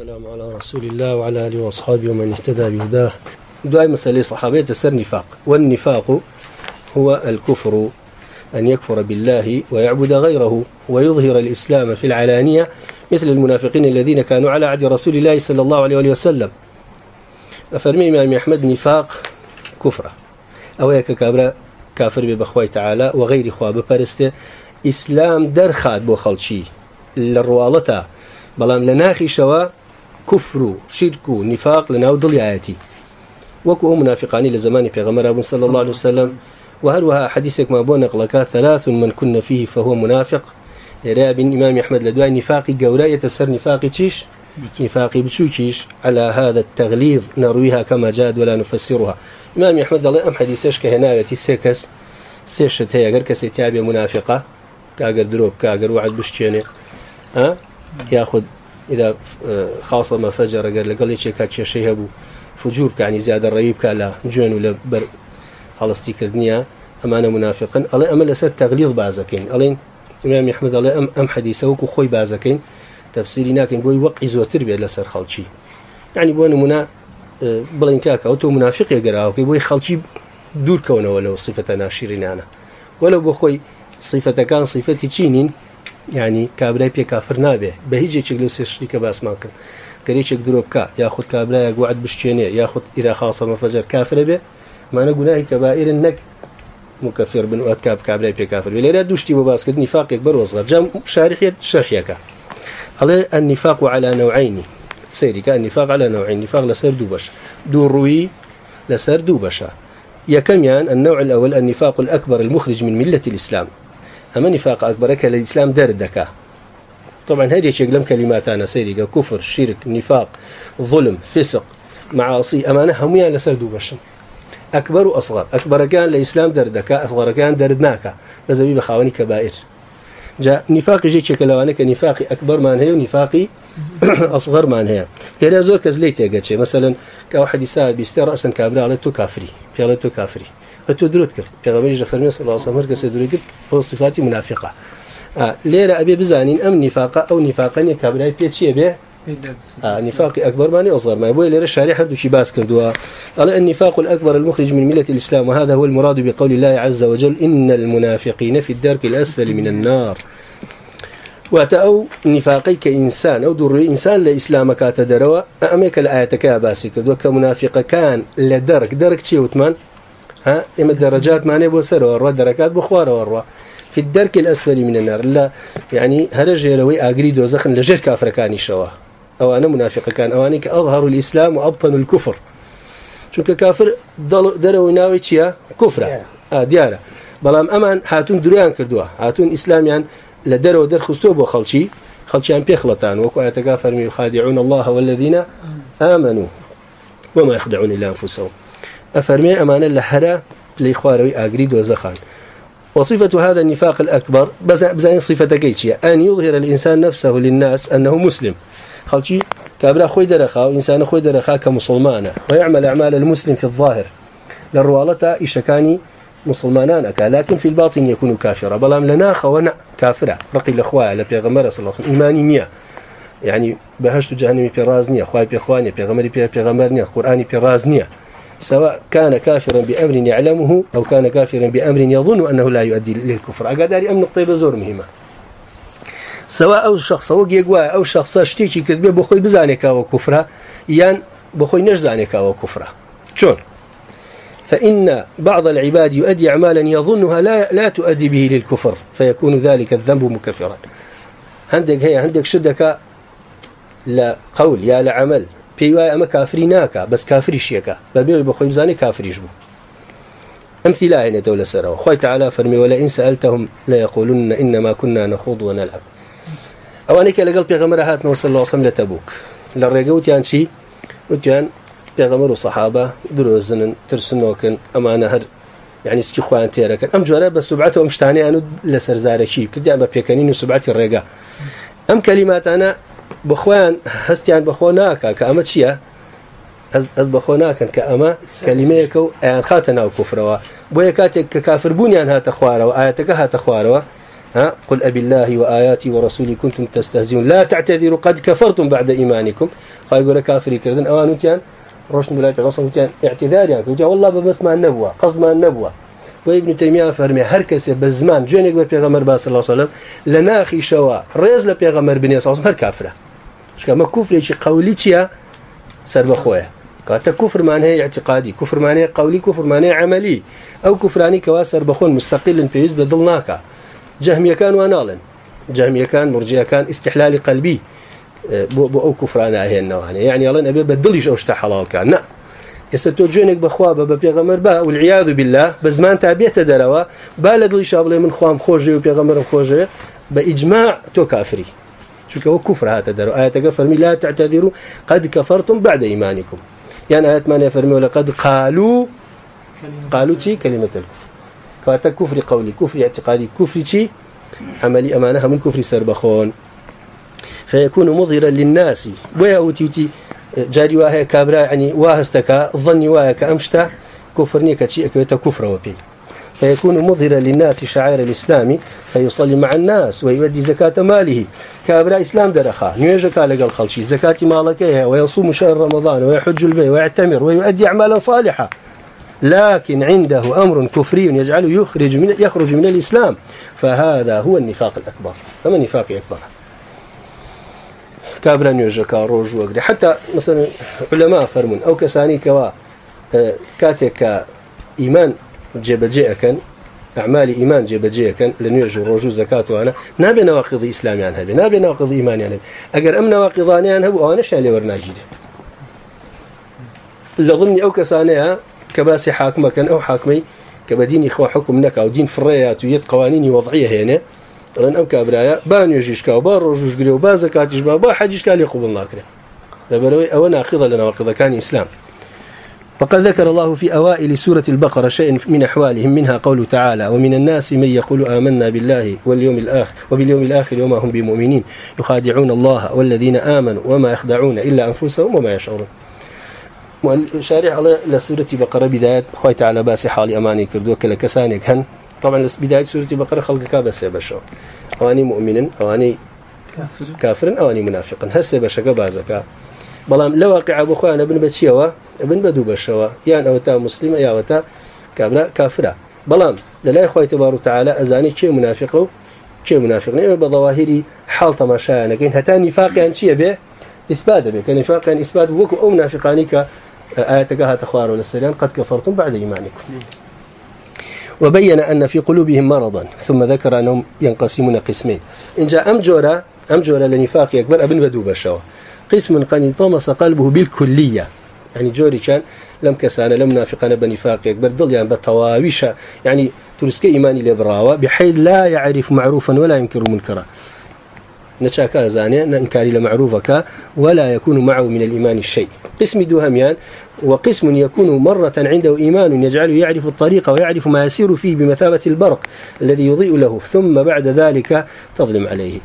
والسلام على رسول الله وعلى آله وأصحابه ومن اهتدى بهداه. دعاء مسألة صحابية تسر نفاق. والنفاق هو الكفر، أن يكفر بالله ويعبد غيره ويظهر الإسلام في العلانية مثل المنافقين الذين كانوا على عهد رسول الله صلى الله عليه وسلم. أفرمي إمام أحمد نفاق كفر. أو هيك كابرا كافر ببخوي تعالى وغير خواب فرسته إسلام درخات بو خلشي. للروالته بلام لناخي شوا كفر شرك نفاق لناو ضل آياتي وكو منافقاني لزمان پیغمبر ابن صلى الله عليه وسلم وهل حديثك ما بو نقلك ثلاث من كنا فيه فهو منافق. لرا بن امام احمد لدواء نفاقي قورا يتسر نفاقي تشيش نفاقي بتشوكيش على هذا التغليظ نرويها كما جاد ولا نفسرها. امام احمد الله ام حديثش كهنايه سيكس سيشت هي غير كسي تابع منافقه كاغر دروب كاغر وعد بشتينه ها؟ ياخذ اذا خاصه فجر، قال لقال شيء كاتش شيء ابو فجور يعني زياده الريب كلا جون ولا بر على خلصتي كردنيا امانه منافقا الله امل اسر تغليظ بازكين. الين امام احمد الله ام ام حديثه وكو خوي بازكين. تفسيري ناكن بوي، وقع زوتر بي لسر خلشي. يعني بو منا بلين كاكا او تو منافق يقراو كي بوي خلشي دور كونه، ولا صفه ناشرين انا ولا بو خوي صفه كان صفتي تشينين یعنی يعني كابراي بي كافر نابه بهيجي تشغلو سيشري كباس ما كان كريشك دروب كا ياخذ كابراي قعد بشتيني ياخذ اذا خاصه مفجر كافر به ما نقول هي كبائر النك مكفر بن وقت كاب كابراي بي كافر ولا دوشتي بباس كد نفاق اكبر واصغر جام شارحيه شرحيك على النفاق على نوعين سيري كان النفاق على نوعين نفاق لسر دوبش دوروي لسر دوبش يا كم يعني النوع الاول النفاق الاكبر المخرج من مله الاسلام اما نفاق اكبر كلا الاسلام دردك طبعا هذه شيء لم كلمات انا سيدي كفر شرك نفاق ظلم، فسق معاصي امانه هم يا لسردو بشم اكبر واصغر اكبر كان الاسلام دردك اصغر كان دردناك لازم بخاوني كبائر جاء نفاق جيت شكل نفاق اكبر ما هي ونفاقي اصغر ما هي هي زور كزليت يا مثلا كواحد يسال بيستر راسا كابرا على تو كافري في تو كافري تو درود کرد. پیغمبر جه فرمی صلی الله علیه و سلم کسی درود کرد هو صفات منافقه. لیره ابي بزانين ام نفاقه او نفاقا يكابراي بيتشي به نفاق اكبر ماني اصغر ما يبوي ليره شارح دو شي باس كردوا قال النفاق الاكبر المخرج من مله الاسلام وهذا هو المراد بقول الله عز وجل ان المنافقين في الدرك الاسفل من النار. واتأو نفاقي كإنسان أو دور إنسان لإسلامك تدروا أميك الآياتك يا باسي كردوا كان لدرك درك تشي وثمان ها؟ اما الدرجات معنی بو سر ور درکات بخوار ور في الدرك الاسفل من النار. لا يعني هرج روي اغري دوزخ لجر كافر كان شوا. او انا منافق كان. او انك اظهر الاسلام وابطن الكفر شو كافر درو ناوي تشيا كفر اه دياره بلام امان هاتون دروان كردوا. هاتون اسلام يعني لدرو در خستو بو خلشي خلشي ان بيخلطان وكو يتكافر من يخادعون الله والذين امنوا وما يخدعون الا انفسهم أفرمي أمانا لحرا لإخواروي أقريد وزخان وصفة هذا النفاق الأكبر بزين صفة كيتشية. أن يظهر الإنسان نفسه للناس أنه مسلم. خلشي، كابرا خوي درخا وإنسان خوي درخا كمسلمان ويعمل أعمال المسلم في الظاهر. للروالة إشكاني مسلمانانك لكن في الباطن يكون كافرا. بلام لنا خونا كافرا. رقي الأخوة لبيغمبر صلى الله عليه وسلم. إيماني مياه يعني بهشت جهنمي بيرازنية خواهي بيخواني بيغمري بيغمرنية قرآني بيرازنية سواء كان كافرا بأمر يعلمه أو كان كافرا بأمر يظن أنه لا يؤدي للكفر. أقدر أم نقطة بزور مهمة سواء أو شخص أو جيجوا أو شخص اشتيكي كذب بخوي بزانك أو كفرة يان بخوي نجزانك أو كفرة. شون فإن بعض العباد يؤدي أعمالا يظنها لا, لا تؤدي به للكفر فيكون ذلك الذنب مكفرا. عندك هي عندك شدك لا قول يا لعمل پیوای اما کافری ناکا بس کافری شیکا ببیوی بخوی بزانی کافریش بو امثله هنا دولة سروا خوي تعالى فرمي ولا إن سألتهم لا يقولون إنما كنا نخوض ونلعب. أوانيك لقل بيغمر هاتنا وصل الله وسلم لتبوك للرقوت يعني شي وتيان بيغمر الصحابة دروزن ترسنوكن أما نهر يعني یعنی سكي خوان تيركن أم جوارا بس سبعته ومشتاني أنو لسرزارة شي كدي أما بيكنين وسبعتي الرقا أم كلمات أنا بخوان هستيان بخوناك كأما تشيا هز بخوناك كأما كلمة كو أن خاتنا وكفروا بويا كاتك كافر بنيان هات خواروا آياتك هات خواروا ها؟ قل أبي الله وآياتي ورسولي كنتم تستهزئون. لا تعتذروا، قد كفرتم بعد إيمانكم. خاي يقول كافري كردن أوان وتيان روشن بلاي بيغصن وتيان اعتذار يعني وتيان والله بس ما النبوة قصد ما النبوة وابن تيمية فرمي هر كسي بزمان جونيك بيغمر باس الله صلى الله عليه وسلم لناخي شوا ريز لبيغمر بني صلى الله عليه وسلم هر كافرة شكا ما كفري شي قولي تيا سر بخويا كاتا كفر معناه اعتقادي كفر معناه قولي كفر معناه عملي او كفراني كواسر بخون مستقل بيز بدلناك جهمية كان ونالا جهمية كان مرجية كان استحلال قلبي بو, بو او كفرانا هي یعنی النوع يعني الله نبي بدلش او اشتا حلال كان نا يستوجونك بخواب ببيغمر با والعياذ بالله بزمان تابعت دروا بالغ شابله من خوام خوجي وبيغمر خوجي باجماع تو كافري شو كو كفر هذا دروا ايات فرمي لا تعتذروا قد كفرتم بعد ايمانكم يعني آيات ما نفرمي ولقد قالوا قالوا تي كلمة الكفر. كواتا كفر قولي كفر اعتقادي كفر تي عملي أمانها من كفر سربخون فيكون مظهرا للناس. ويا أوتيتي جاري واهي كابرا يعني واهستك، ظني واهي كأمشتا كفرني كتشي أكويتا كفر وبي فيكون مظهرا للناس شعائر الإسلام، فيصلي مع الناس ويؤدي زكاة ماله. كابرا إسلام درخا نيجك على الخلشي زكاة مالك ويصوم شهر رمضان، ويحج البيت، ويعتمر، ويؤدي أعمالا صالحة. لكن عنده أمر كفري يجعله يخرج من يخرج من الإسلام. فهذا هو النفاق الأكبر. فما النفاق الأكبر كابرا نيجك روج وقري. حتى مثلا علماء فرمون، أو كساني كوا كاتك إيمان جبجئ أعمال إيمان جبجئ لن يرجو رجو زكاة وأنا نابي نواقض إسلامي عنها بي نابي نواقض إيماني عنها بي. أقر أم نواقضاني عنها بو أنا شالي ورناجي دي لضمني أو كسانيها، كباسي حاكمة كان أو حاكمي كبدين إخوة حكم نكا ودين فريات ويد قوانين وضعية هنا لأن أم كابرايا بان يجيش كاو رجوش قريو، با زكاة با با حجيش كالي قبل ناكري لبروي، أو ناقضة لنا وقضة كان إسلام. وقد ذكر الله في أوائل سورة البقرة شيء من أحوالهم منها قول تعالى ومن الناس من يقول آمنا بالله واليوم الآخر وباليوم الآخر وما هم بمؤمنين يخادعون الله والذين آمنوا وما يخدعون إلا أنفسهم وما يشعرون. شارع على لسورة بقرة بداية خوي تعالى باسي حالي أماني كردو كلا كسانك هن طبعا بداية سورة بقرة خلق كابس بشو أواني مؤمن أواني كافر, كافر أواني منافق هسه بشك بازكا بلام لو واقع ابو خوان ابن بتشيوا ابن بدو بشوا يعني او تا مسلم يا وتا كابرا كافرا بلام لا اخوي تبارك وتعالى ازاني شيء منافق شيء منافق نعم بظواهري حال تماشا لكن حتى نفاق ان شيء به اثبات به كان نفاق ان اثبات وكو او منافقاني اياتك هات اخوار والسلام قد كفرتم بعد ايمانكم وبين ان في قلوبهم مرضا ثم ذكر انهم ينقسمون قسمين ان جاء ام جورا ام جورا لنفاق اكبر ابن بدو بشوا قسم قد انطمس قلبه بالكلية. يعني جوري كان لم كسان لم نافقنا بنفاق يكبر ضل يعني بتواويش. يعني ترسك إيماني لبراوة بحيث لا يعرف معروفا ولا ينكر منكرا. نشاكا زانيا ننكاري لمعروفك ولا يكون معه من الإيمان الشيء قسم دوهميان وقسم يكون مرة عنده إيمان يجعله يعرف الطريق ويعرف ما يسير فيه بمثابة البرق الذي يضيء له، ثم بعد ذلك تظلم عليه.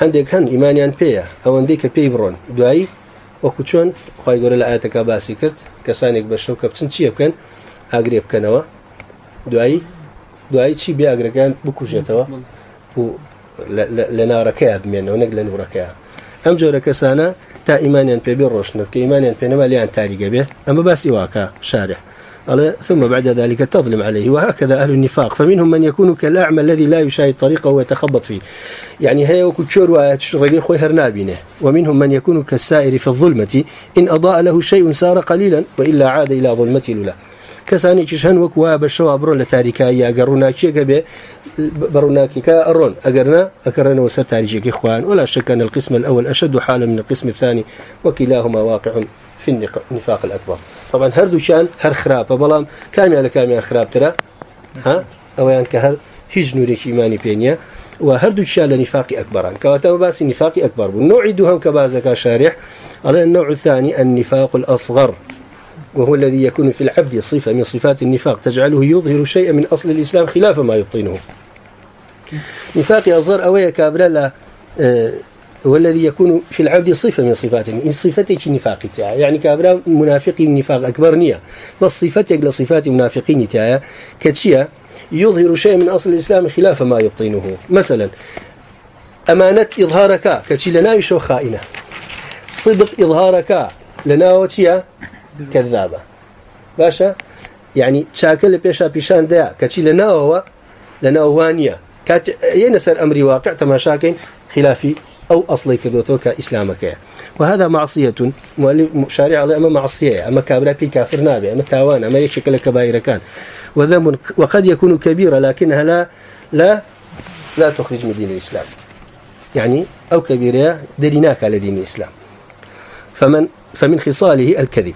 هندێک هەن ئیمانیان پێەیە ئەوەندەی کە پێی بڕۆن. دوایی، وەکو چۆن، خی گەۆرە لە ئاەتەکە باسی کرد. کەسانێک بە شەو کە بچن چیە بکەن؟ ئاگرێ بکەنەوە. دوایی دوایی چی بێ ئاگرەکان بکوژێتەوە؟ و لە نارەکەی بمێنەوە نەک لە نورەکەیە ئەم جۆرە کەسانە تا ئیمانیان پێبێ ڕۆشنت کە ئیمانیان پێنەوە لیان تاریگە بێ، ئەمە باسی واکە شارح ثم بعد ذلك تظلم عليه، وهكذا أهل النفاق. فمنهم من يكون كالأعمى الذي لا يشاهد طريقه ويتخبط فيه. يعني هي وكتشور وتشغلين خوي هرنابينه. ومنهم من يكون كالسائر في الظلمة، إن أضاء له شيء سار قليلا، وإلا عاد إلى ظلمة الأولى. كساني تشهن وكوا بشوا برون لتاريكا، يا قرونا شيء كبه برونا كيكا أرون أقرنا أكرنا وسر تاريخي إخوان. ولا شك أن القسم الأول أشد حالا من القسم الثاني، وكلاهما واقع. في النفاق الأكبر. طبعا هر دوشان، هر خراب بلام كامي على كامي خراب ترى ها أو يعني كهر هيج نوريك إيماني بينيا وهر دوشان لنفاق أكبر كواتا باس نفاق أكبر والنوع دوهم كبازك شارح على النوع الثاني، النفاق الأصغر، وهو الذي يكون في العبد صفة من صفات النفاق. تجعله يظهر شيئا من أصل الإسلام خلاف ما يبطنه. نفاق أصغر أويا كابرا والذي يكون في العبد صفة من صفات من صفتك نفاق تاعي. يعني كابرا منافقي من نفاق أكبر نية. بس صفتك لصفات منافقين تاعي. كتشيا يظهر شيء من أصل الإسلام خلاف ما يبطنه. مثلا، أمانة إظهارك كتشي لنا يشو خائنة. صدق إظهارك، لنا وتشيا كذابة. باشا؟ يعني تشاكل بيشا بيشان دا كتشي لنا هو، لنا وانيا كات ينسر أمري واقع، تماشاكين خلافي أو أصلي كدوتو كإسلامك وهذا معصية شارع على أما معصية، أما كابرا بي كافر نابي أما تاوان، أما يشكل كبائر كان وذنب وقد يكون كبيرة لكنها لا لا؟ لا تخرج من دين الإسلام. يعني أو كبيرة دليناك على دين الإسلام. فمن فمن خصاله الكذب.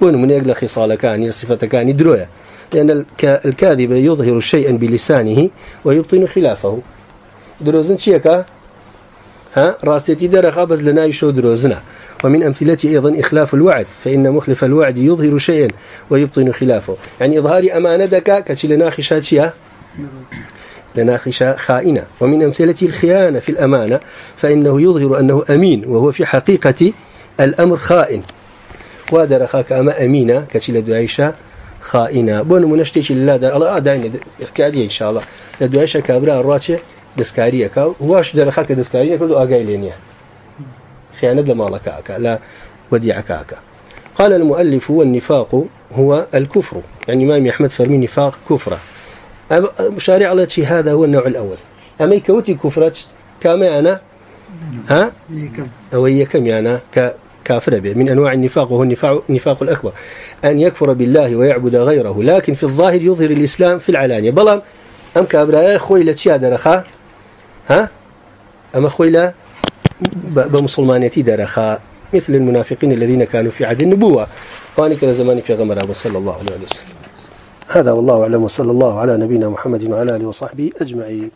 ون من يقل خصال كان صفة كان دروية لأن الكاذب يظهر شيئا بلسانه، ويبطن خلافه. دروزن شيكا ها؟ راستي درخا بس لنا يشو دروزنا ومن أمثلته أيضا إخلاف الوعد، فإن مخلف الوعد يظهر شيئا ويبطن خلافه. يعني إظهار أمانتك كتش لنا خشاتشيا لنا خشا خائنة. ومن أمثلته الخيانة في الأمانة، فإنه يظهر أنه أمين، وهو في حقيقة الأمر خائن. ودرخاك أما أمينة كتش لدعيشة خائنة. بون منشتش لله دار الله دعيني احكادي إن شاء الله. لدعيشة كابراء الراتشة. دسكارية كاو واش درخاك دسكارية كدو أقاي لينيا خيانة لما الله كاكا لا وديع كاكا قال المؤلف والنفاق هو الكفر. يعني إمام أحمد فرمي نفاق كفرة. مشارع على شيء هذا هو النوع الأول. أما يكوتي كفرة كما أنا؟ ها؟ أو هي كم أنا؟ كافر به من أنواع النفاق وهو النفاق, النفاق الأكبر. أن يكفر بالله ويعبد غيره لكن في الظاهر يظهر الإسلام في العلانية. بلا أم كابرا خوي لتشيا درخا ها؟ أما خوي لا بمسلمانيتي درخا مثل المنافقين الذين كانوا في عهد النبوة. واني كان زمان في غمر صلى الله عليه وسلم. هذا والله أعلم، وصلى الله على نبينا محمد وعلى آله وصحبه أجمعين.